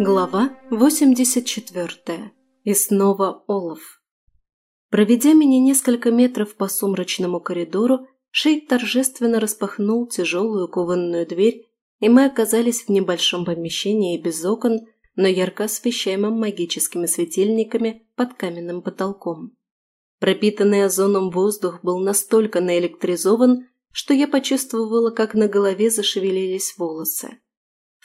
Глава 84. И снова Олаф. Проведя меня несколько метров по сумрачному коридору, Шейд торжественно распахнул тяжелую кованную дверь, и мы оказались в небольшом помещении без окон, но ярко освещаемом магическими светильниками под каменным потолком. Пропитанный озоном воздух был настолько наэлектризован, что я почувствовала, как на голове зашевелились волосы.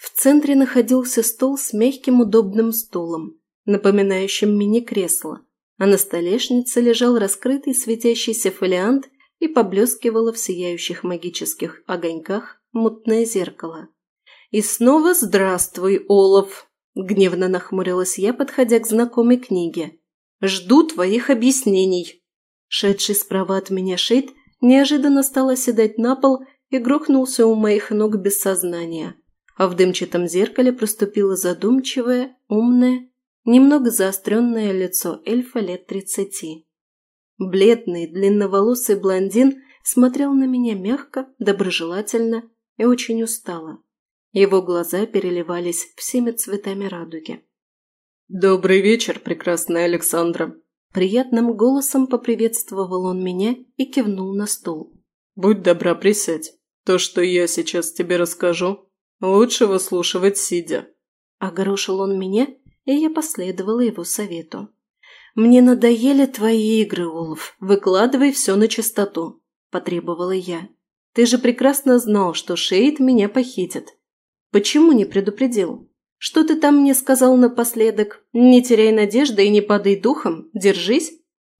В центре находился стол с мягким удобным стулом, напоминающим мини-кресло, а на столешнице лежал раскрытый светящийся фолиант и поблескивало в сияющих магических огоньках мутное зеркало. «И снова здравствуй, Олаф!» – гневно нахмурилась я, подходя к знакомой книге. «Жду твоих объяснений!» Шедший справа от меня Шейд неожиданно стал оседать на пол и грохнулся у моих ног без сознания – а в дымчатом зеркале проступило задумчивое, умное, немного заостренное лицо эльфа лет тридцати. Бледный, длинноволосый блондин смотрел на меня мягко, доброжелательно и очень устало. Его глаза переливались всеми цветами радуги. «Добрый вечер, прекрасная Александра!» Приятным голосом поприветствовал он меня и кивнул на стул. «Будь добра, присядь. То, что я сейчас тебе расскажу, Лучше выслушивать сидя. Огорошил он меня, и я последовала его совету. «Мне надоели твои игры, Олаф. Выкладывай все на чистоту», – потребовала я. «Ты же прекрасно знал, что Шейд меня похитит. Почему не предупредил? Что ты там мне сказал напоследок? Не теряй надежды и не падай духом, держись.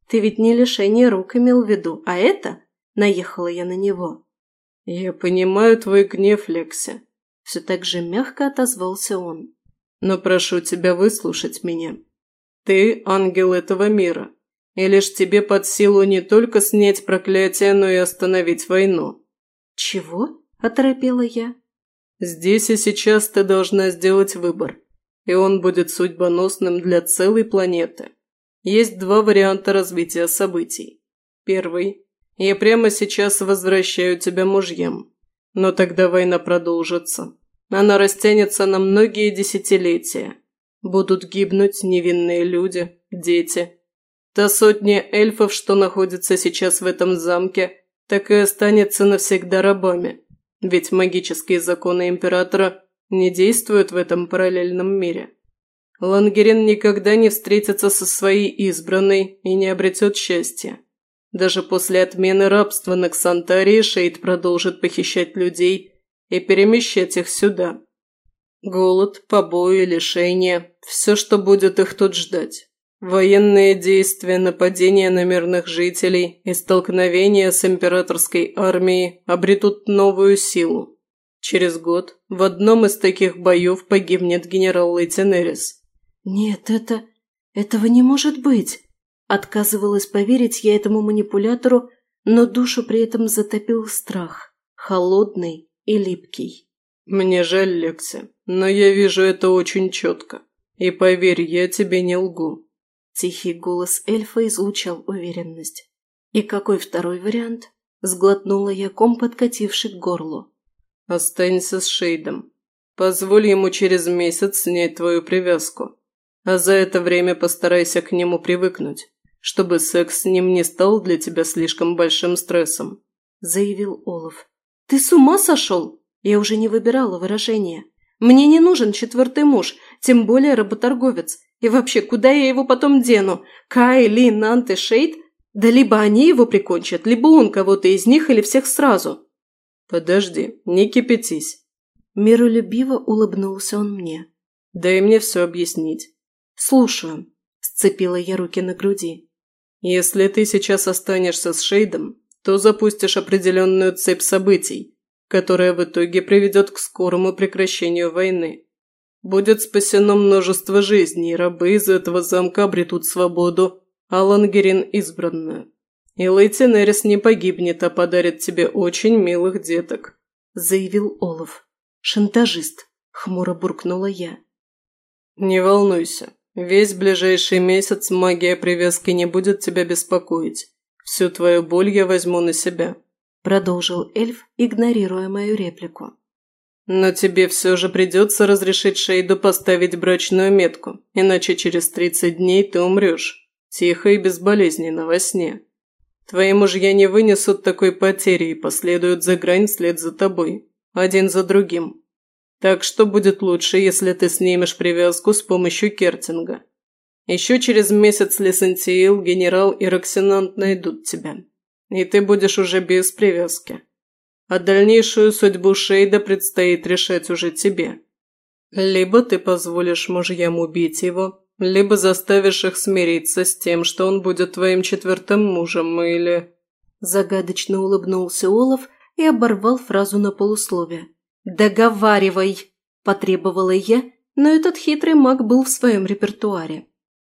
Ты ведь не лишение рук имел в виду, а это...» – наехала я на него. «Я понимаю твой гнев, Лекси», все так же мягко отозвался он. «Но прошу тебя выслушать меня. Ты ангел этого мира, и лишь тебе под силу не только снять проклятие, но и остановить войну». «Чего?» – оторопела я. «Здесь и сейчас ты должна сделать выбор, и он будет судьбоносным для целой планеты. Есть два варианта развития событий. Первый – я прямо сейчас возвращаю тебя мужьям. Но тогда война продолжится. Она растянется на многие десятилетия. Будут гибнуть невинные люди, дети. Та сотня эльфов, что находится сейчас в этом замке, так и останется навсегда рабами. Ведь магические законы Императора не действуют в этом параллельном мире. Лангерин никогда не встретится со своей избранной и не обретет счастья. Даже после отмены рабства на Ксантарии Шейд продолжит похищать людей и перемещать их сюда. Голод, побои, лишения – все, что будет их тут ждать. Военные действия, нападения на мирных жителей и столкновения с императорской армией обретут новую силу. Через год в одном из таких боев погибнет генерал Лейтенерис. «Нет, это... этого не может быть!» Отказывалась поверить я этому манипулятору, но душу при этом затопил страх, холодный и липкий. «Мне жаль, Лекси, но я вижу это очень четко. И поверь, я тебе не лгу». Тихий голос эльфа излучал уверенность. «И какой второй вариант?» Сглотнула я ком, подкативший к горлу. «Останься с Шейдом. Позволь ему через месяц снять твою привязку. А за это время постарайся к нему привыкнуть чтобы секс с ним не стал для тебя слишком большим стрессом», – заявил Олаф. «Ты с ума сошел?» Я уже не выбирала выражения. «Мне не нужен четвертый муж, тем более работорговец. И вообще, куда я его потом дену? Кай, Ли, Нант и Шейд? Да либо они его прикончат, либо он кого-то из них или всех сразу». «Подожди, не кипятись». Миролюбиво улыбнулся он мне. «Дай мне все объяснить». «Слушаю», – сцепила я руки на груди. Если ты сейчас останешься с Шейдом, то запустишь определенную цепь событий, которая в итоге приведет к скорому прекращению войны. Будет спасено множество жизней, рабы из этого замка обретут свободу, а Лангерин – избранную. И Лейтенерис не погибнет, а подарит тебе очень милых деток», – заявил Олаф. «Шантажист», – хмуро буркнула я. «Не волнуйся, Весь ближайший месяц магия привязки не будет тебя беспокоить. Всю твою боль я возьму на себя», – продолжил эльф, игнорируя мою реплику. Но тебе все же придется разрешить Шейду поставить брачную метку, иначе через 30 дней ты умрешь. Тихо и безболезненно во сне. Твои мужья не вынесут такой потери и последуют за грань вслед за тобой, один за другим. Так что будет лучше, если ты снимешь привязку с помощью кертинга. Еще через месяц Лесантиил, генерал и Роксинант найдут тебя. И ты будешь уже без привязки. А дальнейшую судьбу Шейда предстоит решать уже тебе. Либо ты позволишь мужьям убить его, либо заставишь их смириться с тем, что он будет твоим четвертым мужем, или...» Загадочно улыбнулся Олаф и оборвал фразу на полусловие. «Договаривай!» – потребовала я, но этот хитрый маг был в своем репертуаре.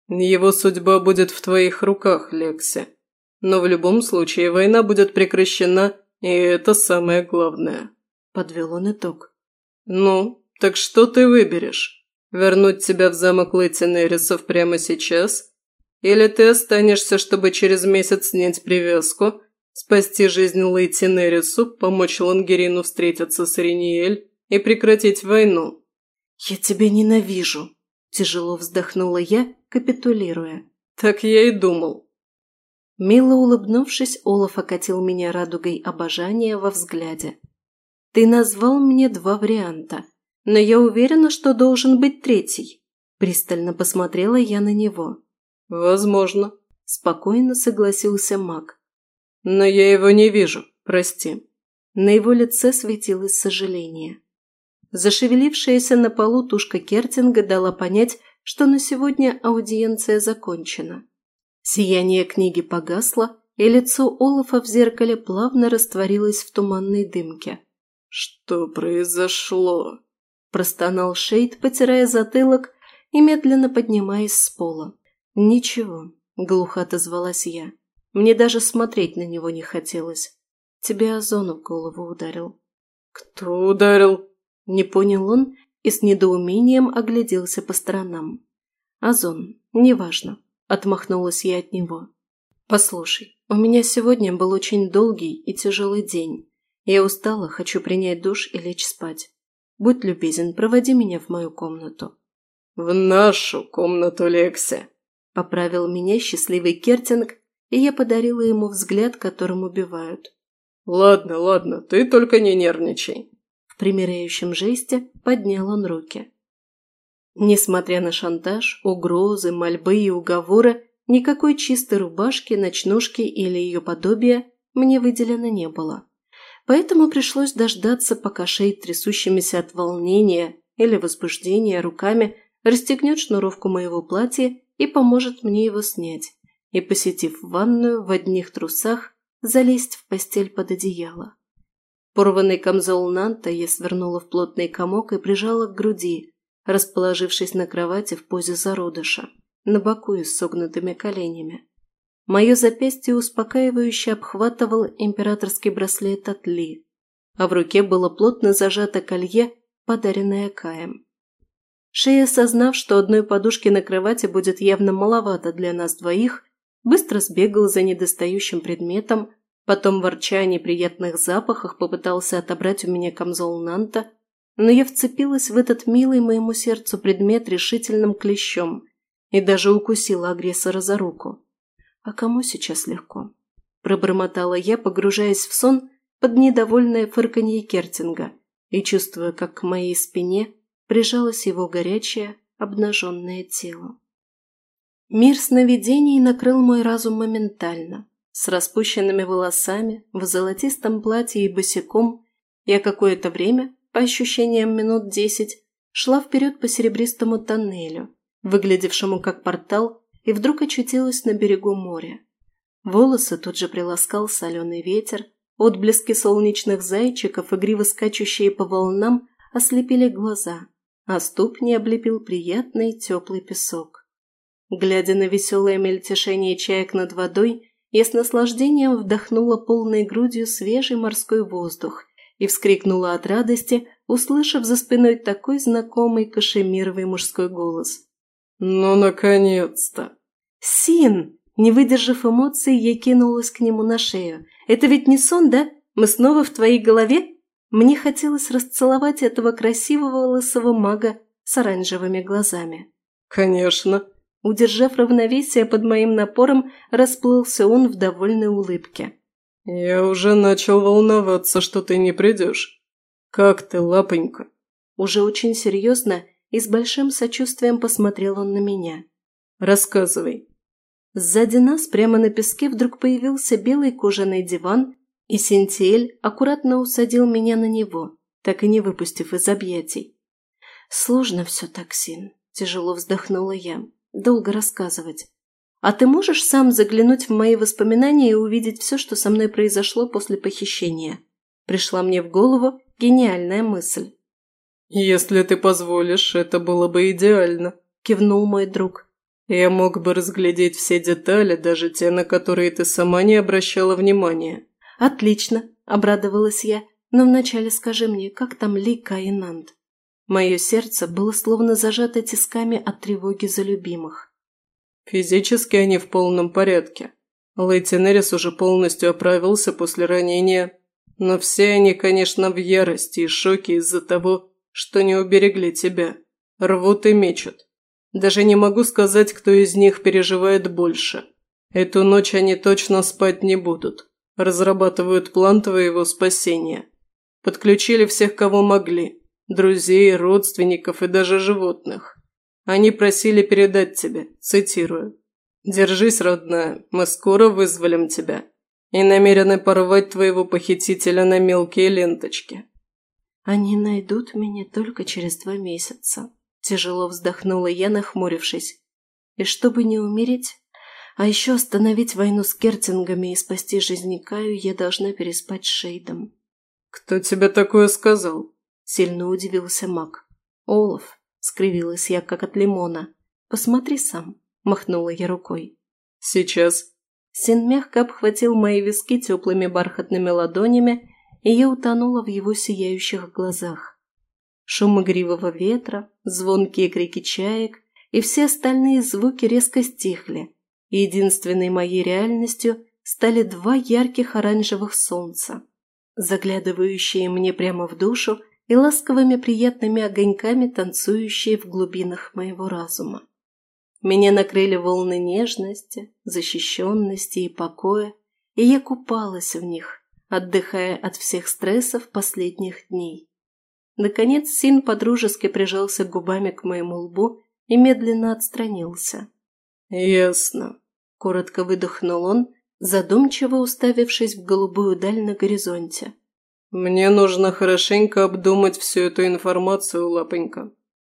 «Его судьба будет в твоих руках, Лекси. Но в любом случае война будет прекращена, и это самое главное», – подвел он итог. «Ну, так что ты выберешь?» Вернуть тебя в замок Лейтенерисов прямо сейчас? Или ты останешься, чтобы через месяц снять привязку, спасти жизнь Лейтенерису, помочь Лангерину встретиться с Ириниэль и прекратить войну?» «Я тебя ненавижу», – тяжело вздохнула я, капитулируя. «Так я и думал». Мило улыбнувшись, Олаф окатил меня радугой обожания во взгляде. «Ты назвал мне два варианта – но я уверена, что должен быть третий. Пристально посмотрела я на него. «Возможно», – спокойно согласился маг. «Но я его не вижу, прости». На его лице светилось сожаление. Зашевелившаяся на полу тушка Кертинга дала понять, что на сегодня аудиенция закончена. Сияние книги погасло, и лицо Олафа в зеркале плавно растворилось в туманной дымке. «Что произошло?» простонал Шейд, потирая затылок и медленно поднимаясь с пола. «Ничего», – глухо отозвалась я. Мне даже смотреть на него не хотелось. Тебе Озону в голову ударил. «Кто ударил?» Не понял он и с недоумением огляделся по сторонам. «Озон, неважно», – отмахнулась я от него. «Послушай, у меня сегодня был очень долгий и тяжелый день. Я устала, хочу принять душ и лечь спать. Будь любезен, проводи меня в мою комнату». «В нашу комнату, Лекси!» – поправил меня счастливый Кертинг, и я подарила ему взгляд, которым убивают. «Ладно, ладно, ты только не нервничай». В примиряющем жесте поднял он руки. Несмотря на шантаж, угрозы, мольбы и уговоры, никакой чистой рубашки, ночнушки или ее подобия мне выделено не было поэтому пришлось дождаться, пока Шейд, трясущимися от волнения или возбуждения руками, расстегнет шнуровку моего платья и поможет мне его снять, и, посетив ванную в одних трусах, залезть в постель под одеяло. Порванный камзол Нанта я свернула в плотный комок и прижала к груди, расположившись на кровати в позе зародыша, на боку и с согнутыми коленями. Мое запястье успокаивающе обхватывал императорский браслет от Ли, а в руке было плотно зажато колье, подаренное Каем. Шея, осознав, что одной подушки на кровати будет явно маловато для нас двоих, быстро сбегал за недостающим предметом, потом, ворча о неприятных запахах, попытался отобрать у меня камзол Нанта, но я вцепилась в этот милый моему сердцу предмет решительным клещом и даже укусила агрессора за руку. А кому сейчас легко? Пробормотала я, погружаясь в сон под недовольное фырканье Кертинга и чувствуя, как к моей спине прижалось его горячее, обнаженное тело. Мир сновидений накрыл мой разум моментально. С распущенными волосами, в золотистом платье и босиком я какое-то время, по ощущениям минут десять, шла вперед по серебристому тоннелю, выглядевшему как портал и вдруг очутилась на берегу моря. Волосы тут же приласкал соленый ветер, отблески солнечных зайчиков, игриво скачущие по волнам, ослепили глаза, а ступни облепил приятный теплый песок. Глядя на веселое мельтешение чаек над водой, я с наслаждением вдохнула полной грудью свежий морской воздух и вскрикнула от радости, услышав за спиной такой знакомый кашемировый мужской голос. «Ну, наконец-то!» «Син!» Не выдержав эмоций, я кинулась к нему на шею. «Это ведь не сон, да? Мы снова в твоей голове?» Мне хотелось расцеловать этого красивого лысого мага с оранжевыми глазами. «Конечно». Удержав равновесие под моим напором, расплылся он в довольной улыбке. «Я уже начал волноваться, что ты не придешь. Как ты, лапонька?» Уже очень серьезно и с большим сочувствием посмотрел он на меня. «Рассказывай». Сзади нас прямо на песке вдруг появился белый кожаный диван, и Синтиэль аккуратно усадил меня на него, так и не выпустив из объятий. «Сложно все так, Син», – тяжело вздохнула я. «Долго рассказывать. А ты можешь сам заглянуть в мои воспоминания и увидеть все, что со мной произошло после похищения?» Пришла мне в голову гениальная мысль. «Если ты позволишь, это было бы идеально», – кивнул мой друг. «Я мог бы разглядеть все детали, даже те, на которые ты сама не обращала внимания». «Отлично», – обрадовалась я. «Но вначале скажи мне, как там Лика и Нант?» Мое сердце было словно зажато тисками от тревоги за любимых. Физически они в полном порядке. Лейтенерис уже полностью оправился после ранения, но все они, конечно, в ярости и шоке из-за того, что не уберегли тебя. Рвут и мечут. Даже не могу сказать, кто из них переживает больше. Эту ночь они точно спать не будут. Разрабатывают план твоего спасения. Подключили всех, кого могли. Друзей, родственников и даже животных. Они просили передать тебе, цитирую. «Держись, родная, мы скоро вызволим тебя и намерены порвать твоего похитителя на мелкие ленточки». «Они найдут меня только через два месяца», – тяжело вздохнула я, нахмурившись. «И чтобы не умереть, а еще остановить войну с Кертингами и спасти жизнь Каю, я должна переспать с Шейдом». «Кто тебе такое сказал?» – сильно удивился маг. «Олаф», – скривилась я, как от лимона. «Посмотри сам», – махнула я рукой. «Сейчас». Син мягко обхватил мои виски теплыми бархатными ладонями, и я утонула в его сияющих глазах. Шум игривого ветра, звонкие крики чаек и все остальные звуки резко стихли, единственной моей реальностью стали два ярких оранжевых солнца, заглядывающие мне прямо в душу и ласковыми приятными огоньками танцующие в глубинах моего разума. Меня накрыли волны нежности, защищенности и покоя, и я купалась в них, отдыхая от всех стрессов последних дней. Наконец Син подружески прижался губами к моему лбу и медленно отстранился. «Ясно», – коротко выдохнул он, задумчиво уставившись в голубую даль на горизонте. «Мне нужно хорошенько обдумать всю эту информацию, лапонька.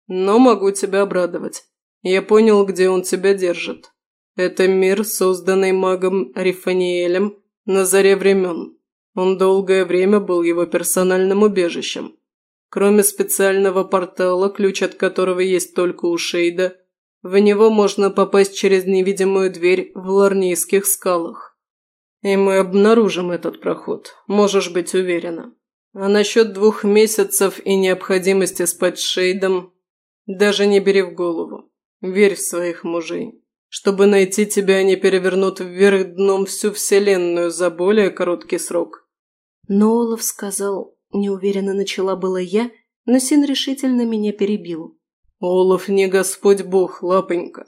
Но могу тебя обрадовать. Я понял, где он тебя держит. Это мир, созданный магом Рифаниэлем на заре времен. Он долгое время был его персональным убежищем. Кроме специального портала, ключ от которого есть только у Шейда, в него можно попасть через невидимую дверь в Ларнийских скалах. И мы обнаружим этот проход, можешь быть уверена. А насчет двух месяцев и необходимости спать Шейдом даже не бери в голову. Верь в своих мужей. Чтобы найти тебя, они перевернут вверх дном всю вселенную за более короткий срок. Но Олаф сказал, неуверенно начала была я, но Син решительно меня перебил. Олаф не Господь Бог, лапонька.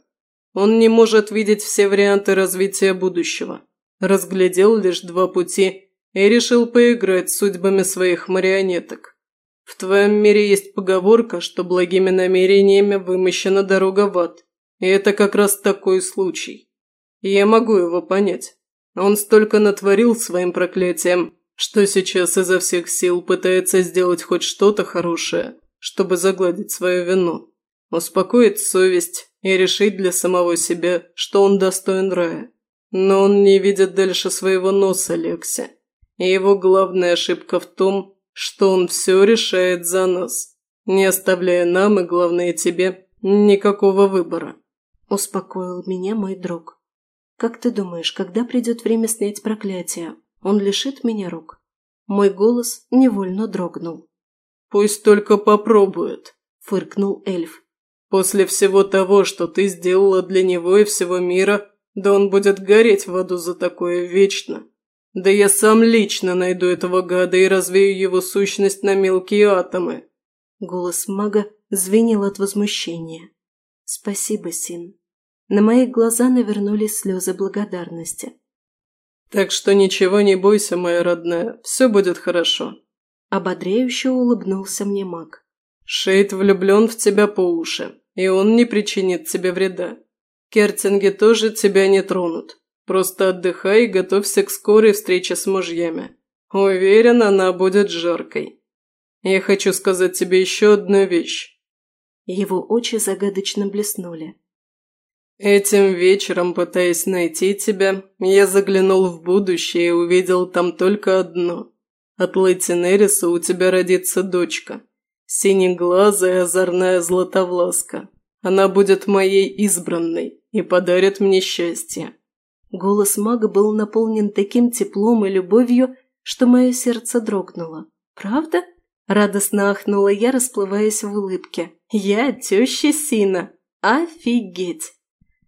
Он не может видеть все варианты развития будущего. Разглядел лишь два пути и решил поиграть с судьбами своих марионеток. В твоем мире есть поговорка, что благими намерениями вымощена дорога в ад. И это как раз такой случай. Я могу его понять. Он столько натворил своим проклятием, что сейчас изо всех сил пытается сделать хоть что-то хорошее, чтобы загладить свою вину, успокоить совесть и решить для самого себя, что он достоин рая. Но он не видит дальше своего носа, Лекси. И его главная ошибка в том, что он все решает за нас, не оставляя нам и, главное, тебе никакого выбора. Успокоил меня мой друг. Как ты думаешь, когда придет время снять проклятие, он лишит меня рук. Мой голос невольно дрогнул. «Пусть только попробует», – фыркнул эльф. «После всего того, что ты сделала для него и всего мира, да он будет гореть в аду за такое вечно. Да я сам лично найду этого гада и развею его сущность на мелкие атомы. Голос мага звенел от возмущения. Спасибо, Син. На мои глаза навернулись слезы благодарности. Так что ничего не бойся, моя родная, все будет хорошо. Ободряюще улыбнулся мне маг. Шейд влюблен в тебя по уши, и он не причинит тебе вреда. Кертинги тоже тебя не тронут. Просто отдыхай и готовься к скорой встрече с мужьями. Уверен, она будет жаркой. Я хочу сказать тебе еще одну вещь. Его очи загадочно блеснули. Этим вечером, пытаясь найти тебя, я заглянул в будущее и увидел там только одно. От Лейтенериса у тебя родится дочка. Синеглазая озорная златовласка. Она будет моей избранной и подарит мне счастье. Голос мага был наполнен таким теплом и любовью, что мое сердце дрогнуло. «Правда?» – радостно ахнула я, расплываясь в улыбке. «Я теща Сина! Офигеть!»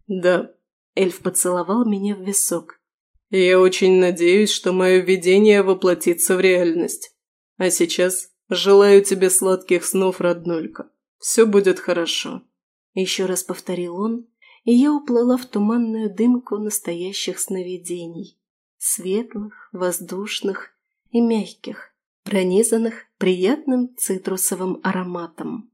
«Да». Эльф поцеловал меня в висок. «Я очень надеюсь, что мое видение воплотится в реальность. А сейчас желаю тебе сладких снов, роднулька. Все будет хорошо». Еще раз повторил он, и я уплыла в туманную дымку настоящих сновидений. Светлых, воздушных и мягких, пронизанных приятным цитрусовым ароматом.